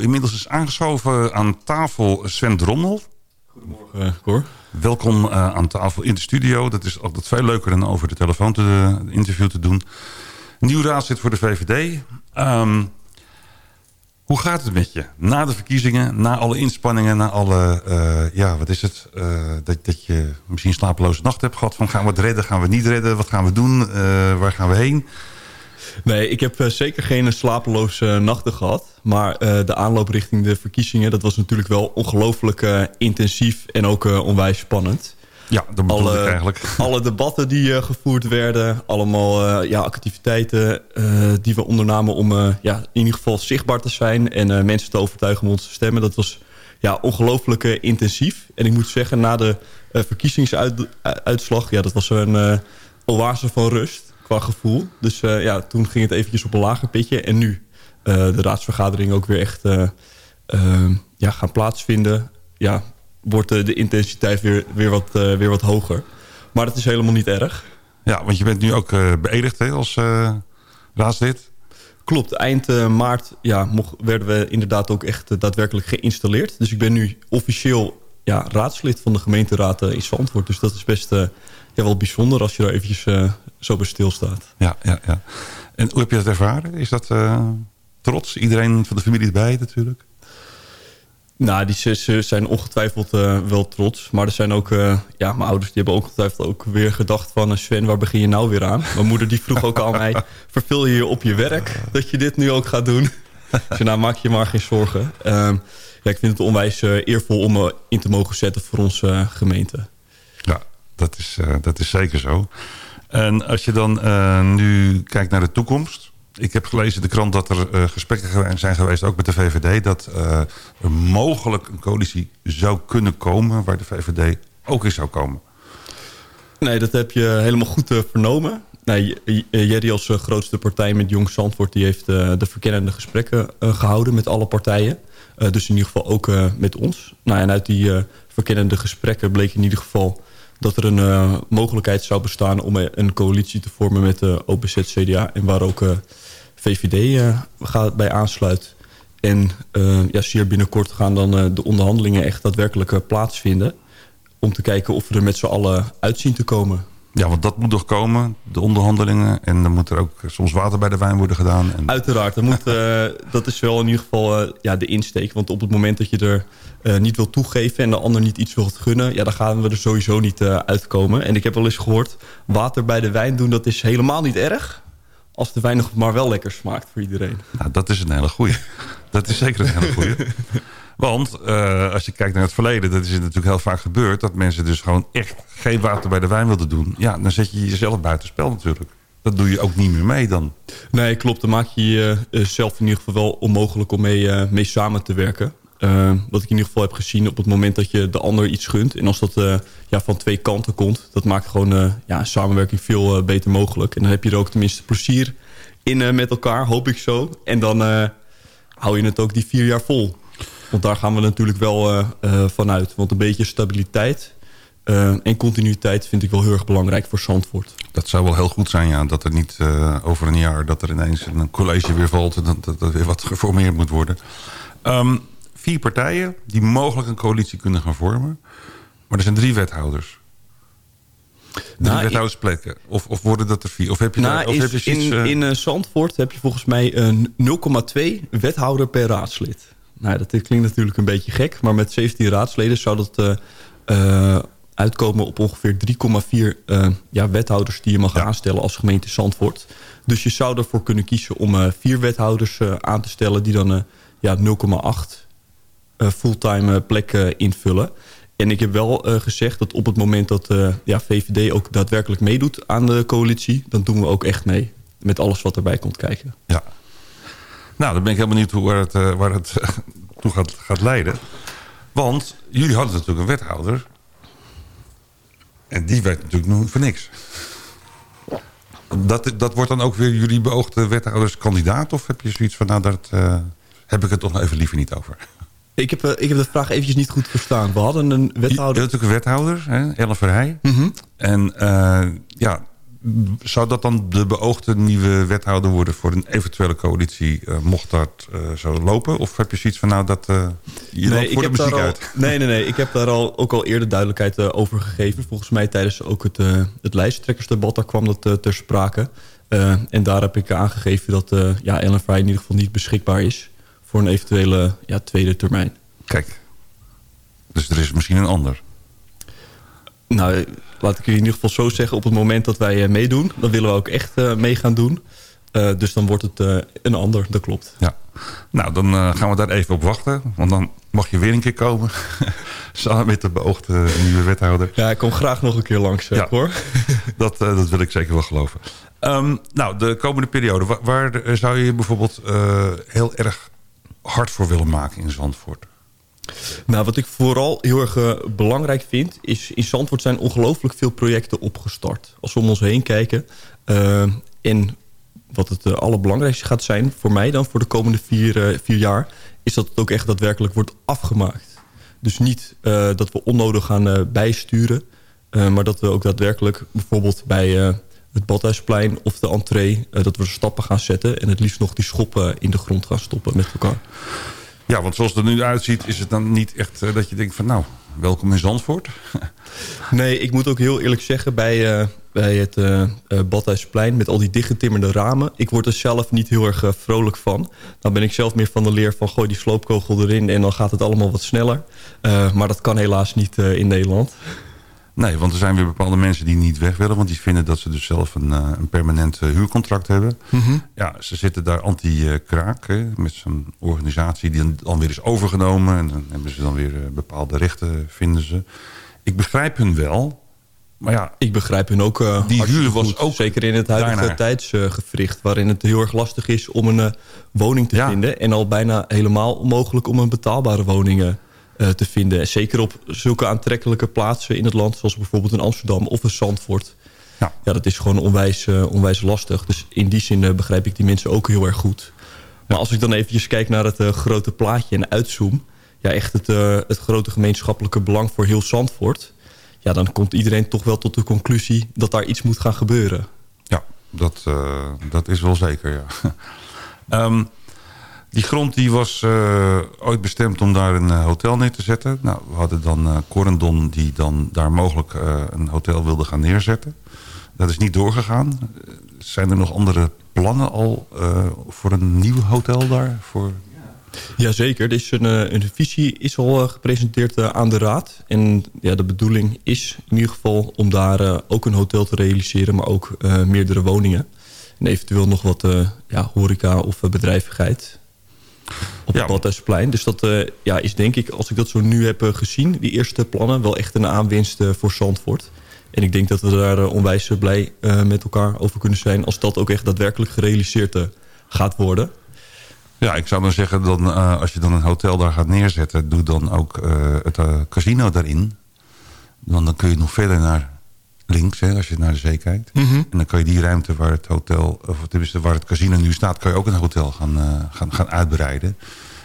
inmiddels is aangeschoven aan tafel Sven Drommel. Goedemorgen, Cor. Welkom uh, aan tafel in de studio. Dat is altijd veel leuker dan over de telefoon te de interview te doen. Nieuw raadslid voor de VVD. Um, hoe gaat het met je? Na de verkiezingen, na alle inspanningen, na alle... Uh, ja, wat is het? Uh, dat, dat je misschien slapeloze nacht hebt gehad. Van gaan we het redden, gaan we het niet redden? Wat gaan we doen? Uh, waar gaan we heen? Nee, ik heb zeker geen slapeloze nachten gehad. Maar de aanloop richting de verkiezingen... dat was natuurlijk wel ongelooflijk intensief en ook onwijs spannend. Ja, dat bedoel alle, ik eigenlijk. Alle debatten die uh, gevoerd werden. Allemaal uh, ja, activiteiten uh, die we ondernamen om ja, in ieder geval zichtbaar te zijn. En mensen te overtuigen om ons te stemmen. Dat was ja, ongelooflijk intensief. En ik moet zeggen, na de verkiezingsuitslag... Ja, dat was een oase van rust qua gevoel. Dus ja, toen ging het eventjes op een lager pitje. En nu de raadsvergadering ook weer echt ja, gaan plaatsvinden. Ja, wordt de intensiteit weer, weer, wat, weer wat hoger. Maar dat is helemaal niet erg. Ja, want je bent nu ook beëdigd hè, als raadslid. Klopt, eind maart ja, mocht, werden we inderdaad ook echt daadwerkelijk geïnstalleerd. Dus ik ben nu officieel ja, raadslid van de gemeenteraad in Zandvoort. Dus dat is best ja, wel bijzonder als je daar eventjes zo bij stilstaat. Ja, ja, ja. En hoe heb je dat ervaren? Is dat trots? Iedereen van de familie erbij natuurlijk? Nou, die ze zijn ongetwijfeld uh, wel trots. Maar er zijn ook, uh, ja, mijn ouders die hebben ongetwijfeld ook weer gedacht van... Sven, waar begin je nou weer aan? Mijn moeder die vroeg ook al mij, vervul je je op je werk dat je dit nu ook gaat doen? Dus nou, maak je maar geen zorgen. Uh, ja, ik vind het onwijs eervol om me in te mogen zetten voor onze gemeente. Dat is, dat is zeker zo. En als je dan nu kijkt naar de toekomst ik heb gelezen in de krant dat er uh, gesprekken zijn geweest, ook met de VVD... dat er mogelijk een coalitie zou kunnen komen waar de VVD ook in zou komen. Nee, dat heb je helemaal goed vernomen. Nee, Jerry als grootste partij met Jong Zandvoort... die heeft de verkennende gesprekken gehouden met alle partijen. dus in ieder geval ook met ons. Nou, en uit die verkennende gesprekken bleek in ieder geval dat er een mogelijkheid zou bestaan om een coalitie te vormen met de OPZ-CDA. En waar ook VVD gaat bij aansluit. En ja, zeer binnenkort gaan dan de onderhandelingen echt daadwerkelijk plaatsvinden. Om te kijken of we er met z'n allen uitzien te komen. Ja, want dat moet nog komen, de onderhandelingen. En dan moet er ook soms water bij de wijn worden gedaan. En... Uiteraard, dat, moet, dat is wel in ieder geval ja, de insteek. Want op het moment dat je er niet wil toegeven en de ander niet iets wilt gunnen... ja, dan gaan we er sowieso niet uitkomen. En ik heb wel eens gehoord, water bij de wijn doen, dat is helemaal niet erg als de wijn nog maar wel lekker smaakt voor iedereen. Nou, dat is een hele goeie. dat is zeker een hele goeie. Want uh, als je kijkt naar het verleden, dat is natuurlijk heel vaak gebeurd... dat mensen dus gewoon echt geen water bij de wijn wilden doen. Ja, dan zet je jezelf buitenspel natuurlijk. Dat doe je ook niet meer mee dan. Nee, klopt. Dan maak je jezelf in ieder geval wel onmogelijk om mee, uh, mee samen te werken. Wat ik in ieder geval heb gezien op het moment dat je de ander iets gunt. En als dat ja, van twee kanten komt, dat maakt gewoon ja, samenwerking veel beter mogelijk. En dan heb je er ook tenminste plezier in met elkaar, hoop ik zo. En dan hou je het ook die vier jaar vol. Want daar gaan we natuurlijk wel vanuit. Want een beetje stabiliteit en continuïteit vind ik wel heel erg belangrijk voor Zandvoort. Dat zou wel heel goed zijn, ja. Dat er niet over een jaar dat er ineens een college weer valt... en dat, dat er weer wat geformeerd moet worden. Um, vier partijen die mogelijk een coalitie kunnen gaan vormen. Maar er zijn drie wethouders. Drie nou, wethoudersplekken. Of, of worden dat er vier? Of heb je, nou, daar, of heb je in, uh... in uh, Zandvoort heb je volgens mij een 0,2 wethouder per raadslid. Nou, dat klinkt natuurlijk een beetje gek. Maar met 17 raadsleden zou dat uh, uitkomen op ongeveer 3,4 ja, wethouders... die je mag aanstellen als gemeente Zandvoort. Dus je zou ervoor kunnen kiezen om vier wethouders aan te stellen... die dan ja, 0,8 eh, fulltime eh, plekken invullen. En ik heb wel gezegd dat op het moment dat ja, VVD ook daadwerkelijk meedoet aan de coalitie... dan doen we ook echt mee met alles wat erbij komt kijken. Ja. Nou, dan ben ik helemaal benieuwd hoe waar het, waar het toe gaat, gaat leiden. Want jullie hadden natuurlijk een wethouder. En die werd natuurlijk nu voor niks. Dat, dat wordt dan ook weer jullie beoogde wethouderskandidaat? Of heb je zoiets van, nou, daar heb ik het toch nog even liever niet over? Ik heb, eh, ik heb de vraag eventjes niet goed verstaan. We hadden een wethouder... Je, natuurlijk een wethouder, hè, Ellen Verheij. Mm -hmm. En uh, ja, zou dat dan de beoogde nieuwe wethouder worden... voor een eventuele coalitie, mocht dat zo lopen? Of heb je zoiets van, nou, dat je nee, voor de muziek uit? Nee, nee, nee. Ik heb daar al, ook al eerder duidelijkheid over gegeven. Volgens mij tijdens ook het, het lijsttrekkersdebat... daar kwam dat ter sprake. en daar heb ik aangegeven dat ja, Ellen Fry in ieder geval niet beschikbaar is... voor een eventuele ja, tweede termijn. Kijk, dus er is misschien een ander. Nou, laat ik je in ieder geval zo zeggen... op het moment dat wij eh, meedoen... dan willen we ook echt uh, mee gaan doen. Uh, dus dan wordt het een ander, dat klopt. Ja. Nou, dan gaan we daar even op wachten. Want dan mag je weer een keer komen. Samen met de beoogde nieuwe wethouder. Ja, ik kom graag nog een keer langs, ja, hoor. dat, dat wil ik zeker wel geloven. Um, nou, de komende periode. Waar, waar zou je bijvoorbeeld heel erg hard voor willen maken in Zandvoort? Nou, wat ik vooral heel erg uh, belangrijk vind... is in Zandvoort zijn ongelooflijk veel projecten opgestart. Als we om ons heen kijken. Uh, en wat het uh, allerbelangrijkste gaat zijn voor mij dan... voor de komende vier, vier jaar... is dat het ook echt daadwerkelijk wordt afgemaakt. Dus niet dat we onnodig gaan bijsturen... maar dat we ook daadwerkelijk bijvoorbeeld bij het Badhuisplein of de entree... dat we stappen gaan zetten... en het liefst nog die schoppen in de grond gaan stoppen met elkaar. Ja, want zoals het er nu uitziet is het dan niet echt uh, dat je denkt van nou, welkom in Zandvoort. nee, ik moet ook heel eerlijk zeggen bij, uh, bij het uh, Badhuisplein met al die dichtgetimmerde ramen. Ik word er zelf niet heel erg vrolijk van. Dan ben ik zelf meer van de leer van gooi die sloopkogel erin en dan gaat het allemaal wat sneller. maar dat kan helaas niet in Nederland. Nee, want er zijn weer bepaalde mensen die niet weg willen... want die vinden dat ze dus zelf een, uh, een permanent uh, huurcontract hebben. Mhm. Ja, ze zitten daar anti-kraak met zo'n organisatie... die dan weer is overgenomen... en dan hebben ze dan weer uh, bepaalde rechten, vinden ze. Ik begrijp hun wel, maar ja... Ik begrijp hun ook Die huur was ook Zeker in het huidige daarna. tijdsgevricht... waarin het heel erg lastig is om een woning te vinden... en al bijna helemaal onmogelijk om een betaalbare woning te vinden. Zeker op zulke aantrekkelijke plaatsen in het land... zoals bijvoorbeeld in Amsterdam of in Zandvoort. Ja. ja, dat is gewoon onwijs, uh, onwijs lastig. Dus in die zin uh, begrijp ik die mensen ook heel erg goed. Maar als ik dan eventjes kijk naar het grote plaatje en uitzoom... ja, echt het, het grote gemeenschappelijke belang voor heel Zandvoort... ja, dan komt iedereen toch wel tot de conclusie... dat daar iets moet gaan gebeuren. Ja, dat, dat is wel zeker, ja. um, Die grond die was uh, ooit bestemd om daar een uh, hotel neer te zetten. Nou, we hadden dan uh, Corendon die dan daar mogelijk een hotel wilde gaan neerzetten. Dat is niet doorgegaan. Zijn er nog andere plannen al voor een nieuw hotel daar? Voor... Jazeker, er een, een visie is al gepresenteerd aan de raad. En ja, de bedoeling is in ieder geval om daar ook een hotel te realiseren... maar ook meerdere woningen. En eventueel nog wat ja, horeca of bedrijvigheid op het Badhuisplein. Dus dat uh, ja, is denk ik, als ik dat zo nu heb uh, gezien... die eerste plannen wel echt een aanwinst uh, voor Zandvoort. En ik denk dat we daar onwijs blij met elkaar over kunnen zijn... als dat ook echt daadwerkelijk gerealiseerd gaat worden. Ja, ik zou dan zeggen, dan, als je dan een hotel daar gaat neerzetten... doe dan ook het casino daarin. Want dan kun je nog verder naar links, hè, als je naar de zee kijkt. Mhm. En dan kan je die ruimte waar het hotel, of tenminste waar het casino nu staat, kan je ook een hotel gaan, uh, gaan, gaan uitbreiden.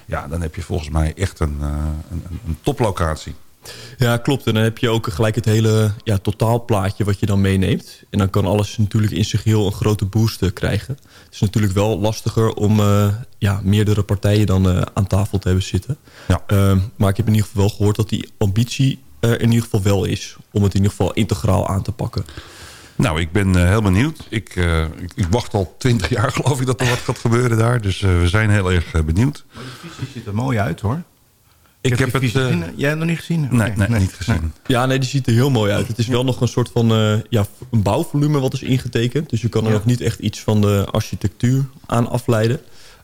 Ja, dan heb je volgens mij echt een, uh, een, een toplocatie. Ja, klopt. En dan heb je ook gelijk het hele ja, totaalplaatje wat je dan meeneemt. En dan kan alles natuurlijk in zich heel een grote boost uh, krijgen. Het is natuurlijk wel lastiger om uh, ja, meerdere partijen dan aan tafel te hebben zitten. Ja. Ehm, maar ik heb in ieder geval wel gehoord dat die ambitie in ieder geval wel is. Om het in ieder geval integraal aan te pakken. Nou, ik ben uh, heel benieuwd. Ik, uh, ik, ik, wacht al twintig jaar geloof ik dat er wat gaat gebeuren daar. Dus uh, we zijn heel erg benieuwd. Maar die visie ziet er mooi uit hoor. Ik, ik heb, heb het... Jij hebt het nog niet gezien? Nee, nee, nee, niet gezien. Ja, nee, die ziet er heel mooi uit. Het is wel nog een soort van ja, een bouwvolume wat is ingetekend. Dus je kan er nog niet echt iets van de architectuur aan afleiden.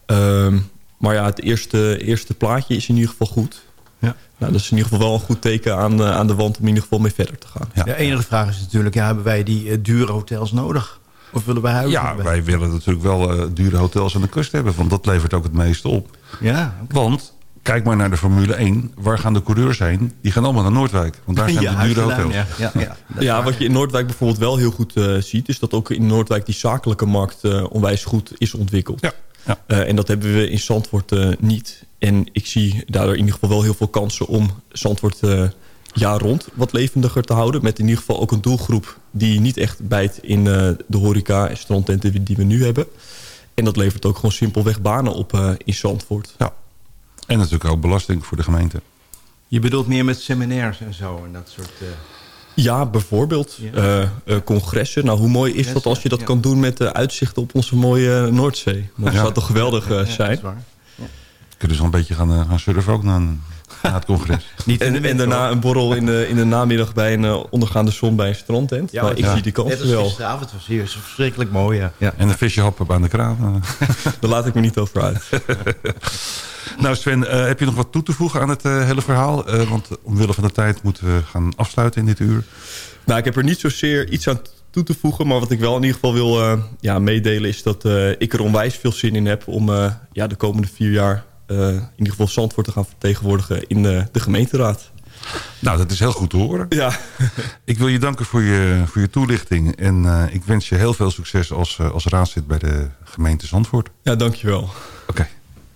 Ehm, maar ja, het eerste, eerste plaatje is in ieder geval goed. Ja. Nou, dat is in ieder geval wel een goed teken aan, uh, aan de wand om in ieder geval mee verder te gaan. Ja. De enige vraag is natuurlijk, ja, hebben wij die uh, dure hotels nodig? Of willen wij huizen? Ja, wij willen natuurlijk wel uh, dure hotels aan de kust hebben. Want dat levert ook het meeste op. Ja, okay. Want, kijk maar naar de Formule 1. Waar gaan de coureurs heen? Die gaan allemaal naar Noordwijk. Want daar zijn ja, de dure hotels. Ja, ja, ja. ja, wat je in Noordwijk bijvoorbeeld wel heel goed ziet... is dat ook in Noordwijk die zakelijke markt onwijs goed is ontwikkeld. Ja. Ja. Uh, en dat hebben we in Zandvoort uh, niet. En ik zie daardoor in ieder geval wel heel veel kansen om Zandvoort uh, jaar rond wat levendiger te houden. Met in ieder geval ook een doelgroep die niet echt bijt in de horeca en strandtenten die we nu hebben. En dat levert ook gewoon simpelweg banen op in Zandvoort. Ja. En natuurlijk ook belasting voor de gemeente. Je bedoelt meer met seminaires en zo en dat soort... Ja, bijvoorbeeld ja. Uh, congressen. Nou, hoe mooi is dat als je dat ja. kan doen met de uitzichten op onze mooie Noordzee? Dat zou toch geweldig uh, zijn? Kunnen ze een beetje gaan, gaan surfen ook naar, naar het congres. Niet en, en daarna een borrel in de, in de namiddag bij een ondergaande zon bij een strandtent. Ja, maar ik zie die kans wel. Gisteravond was hier verschrikkelijk mooi. Ja. Ja. En een visje happen aan de kraan. Daar laat ik me niet over uit. Nou Sven, uh, heb je nog wat toe te voegen aan het uh, hele verhaal? Uh, want omwille van de tijd moeten we gaan afsluiten in dit uur. Nou, ik heb er niet zozeer iets aan toe te voegen. Maar wat ik wel in ieder geval wil ja, meedelen is dat ik er onwijs veel zin in heb... om ja, de komende vier jaar in ieder geval Zandvoort te gaan vertegenwoordigen in de gemeenteraad. Nou, dat is heel goed te horen. Ja. ik wil je danken voor je, voor je toelichting. En ik wens je heel veel succes als, als raadslid bij de gemeente Zandvoort. Ja, dankjewel. Oké.